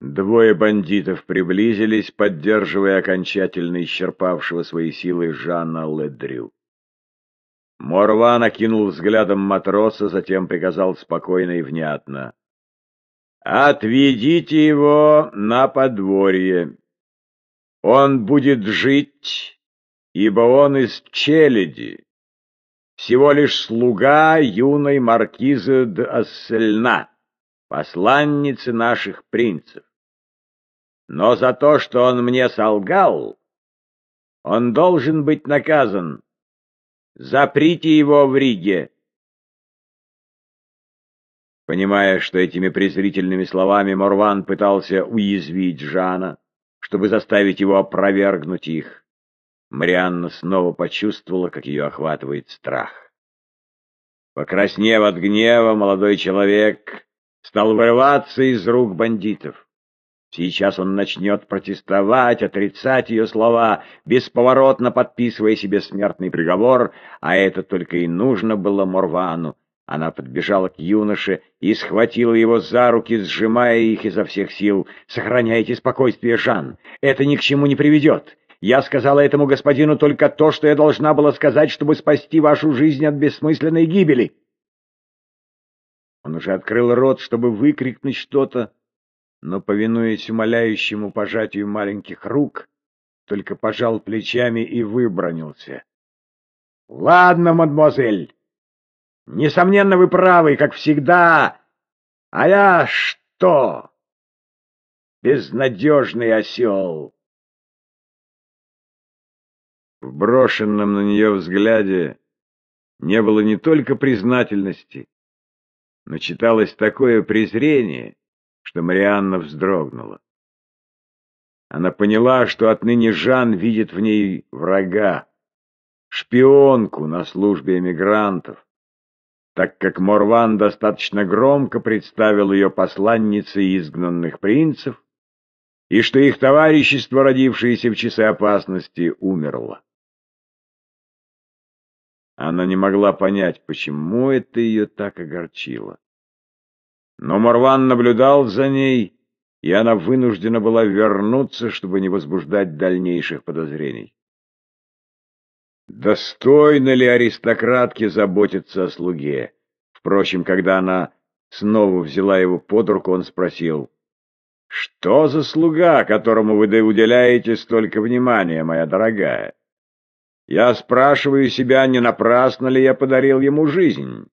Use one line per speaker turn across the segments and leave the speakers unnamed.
Двое бандитов приблизились, поддерживая окончательно исчерпавшего свои силы Жанна Ледрю. Морван окинул взглядом матроса, затем приказал спокойно и внятно. «Отведите его на подворье. Он будет жить, ибо он из челяди, всего лишь слуга юной маркизы де посланницы наших принцев. Но за то, что он мне солгал, он должен быть наказан. Заприте его в Риге. Понимая, что этими презрительными словами Морван пытался уязвить Жана, чтобы заставить его опровергнуть их, Марианна снова почувствовала, как ее охватывает страх. Покраснев от гнева, молодой человек стал вырываться из рук бандитов. Сейчас он начнет протестовать, отрицать ее слова, бесповоротно подписывая себе смертный приговор, а это только и нужно было Морвану. Она подбежала к юноше и схватила его за руки, сжимая их изо всех сил. «Сохраняйте спокойствие, Жан, это ни к чему не приведет. Я сказала этому господину только то, что я должна была сказать, чтобы спасти вашу жизнь от бессмысленной гибели». Он уже открыл рот, чтобы выкрикнуть что-то, но, повинуясь умоляющему пожатию маленьких рук, только пожал плечами и выбронился. — Ладно, мадемуазель, несомненно, вы правы, как всегда. А я что? Безнадежный осел. В брошенном на нее взгляде не было не только признательности, но читалось такое презрение, что Марианна вздрогнула. Она поняла, что отныне Жан видит в ней врага, шпионку на службе эмигрантов, так как Морван достаточно громко представил ее посланницей изгнанных принцев, и что их товарищество, родившееся в часы опасности, умерло. Она не могла понять, почему это ее так огорчило. Но Марван наблюдал за ней, и она вынуждена была вернуться, чтобы не возбуждать дальнейших подозрений. Достойно ли аристократке заботиться о слуге? Впрочем, когда она снова взяла его под руку, он спросил, «Что за слуга, которому вы уделяете столько внимания, моя дорогая? Я спрашиваю себя, не напрасно ли я подарил ему жизнь?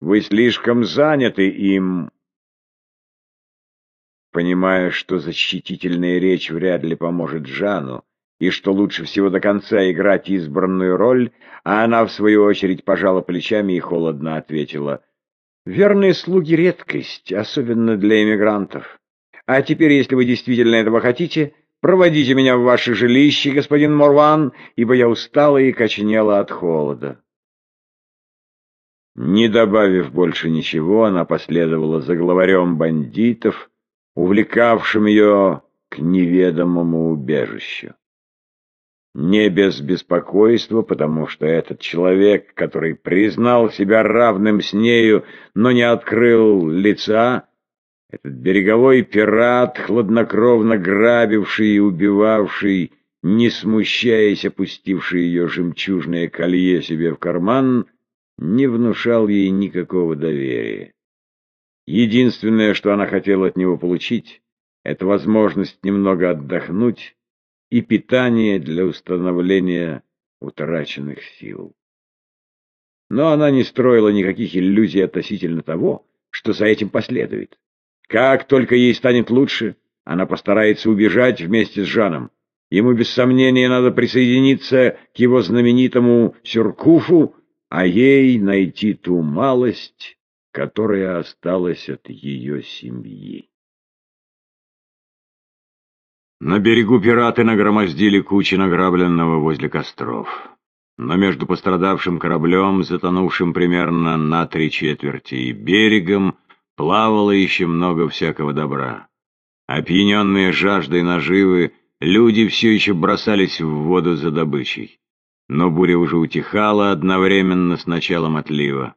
Вы слишком заняты им, Понимая, что защитительная речь вряд ли поможет Жану, и что лучше всего до конца играть избранную роль, а она, в свою очередь, пожала плечами и холодно ответила. «Верные слуги — редкость, особенно для эмигрантов. А теперь, если вы действительно этого хотите, проводите меня в ваше жилище, господин Морван, ибо я устала и коченела от холода». Не добавив больше ничего, она последовала за главарем бандитов, увлекавшим ее к неведомому убежищу. Не без беспокойства, потому что этот человек, который признал себя равным с нею, но не открыл лица, этот береговой пират, хладнокровно грабивший и убивавший, не смущаясь, опустивший ее жемчужное колье себе в карман, не внушал ей никакого доверия. Единственное, что она хотела от него получить, это возможность немного отдохнуть и питание для установления утраченных сил. Но она не строила никаких иллюзий относительно того, что за этим последует. Как только ей станет лучше, она постарается убежать вместе с Жаном. Ему без сомнения надо присоединиться к его знаменитому Сюркуфу, а ей найти ту малость, которая осталась от ее семьи. На берегу пираты нагромоздили кучи награбленного возле костров. Но между пострадавшим кораблем, затонувшим примерно на три четверти, и берегом плавало еще много всякого добра. Опьяненные жаждой наживы, люди все еще бросались в воду за добычей. Но буря уже утихала одновременно с началом отлива.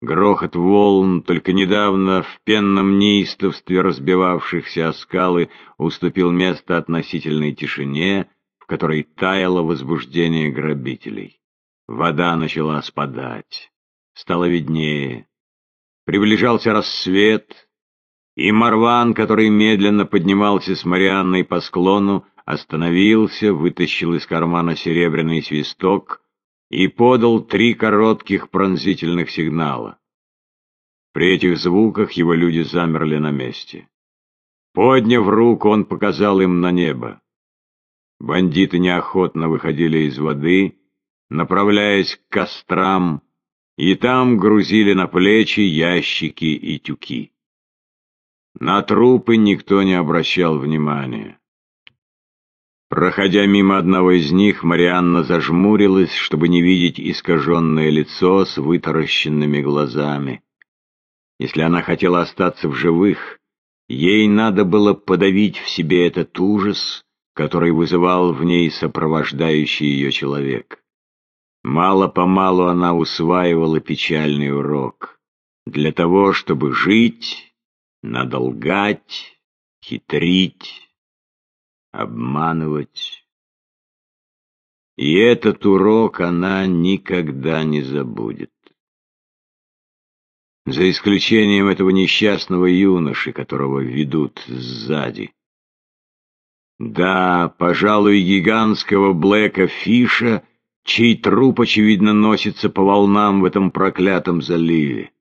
Грохот волн, только недавно в пенном неистовстве разбивавшихся о скалы, уступил место относительной тишине, в которой таяло возбуждение грабителей. Вода начала спадать, стало виднее. Приближался рассвет, и Марван, который медленно поднимался с Марианной по склону, остановился, вытащил из кармана серебряный свисток и подал три коротких пронзительных сигнала. При этих звуках его люди замерли на месте. Подняв руку, он показал им на небо. Бандиты неохотно выходили из воды, направляясь к кострам, и там грузили на плечи ящики и тюки. На трупы никто не обращал внимания. Проходя мимо одного из них, Марианна зажмурилась, чтобы не видеть искаженное лицо с вытаращенными глазами. Если она хотела остаться в живых, ей надо было подавить в себе этот ужас, который вызывал в ней сопровождающий ее человек. Мало-помалу она усваивала печальный урок. Для того, чтобы жить, надо лгать, хитрить, обманывать. И этот урок она никогда не забудет. За исключением этого несчастного юноши, которого ведут сзади. Да, пожалуй, гигантского Блэка Фиша, чей труп, очевидно, носится по волнам в этом проклятом заливе.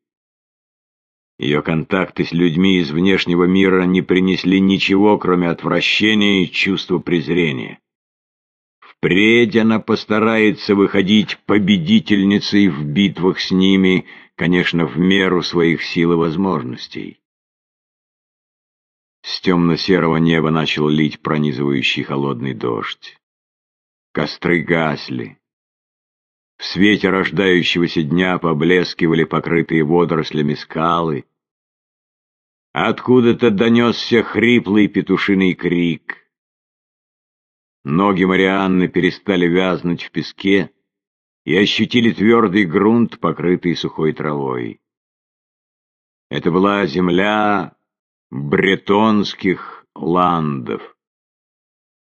Ее контакты с людьми из внешнего мира не принесли ничего, кроме отвращения и чувства презрения. Впредь она постарается выходить победительницей в битвах с ними, конечно, в меру своих сил и возможностей. С темно-серого неба начал лить пронизывающий холодный дождь. Костры гасли. В свете рождающегося дня поблескивали покрытые водорослями скалы. Откуда-то донесся хриплый петушиный крик. Ноги Марианны перестали вязнуть в песке и ощутили твердый грунт, покрытый сухой травой. Это была земля бретонских ландов.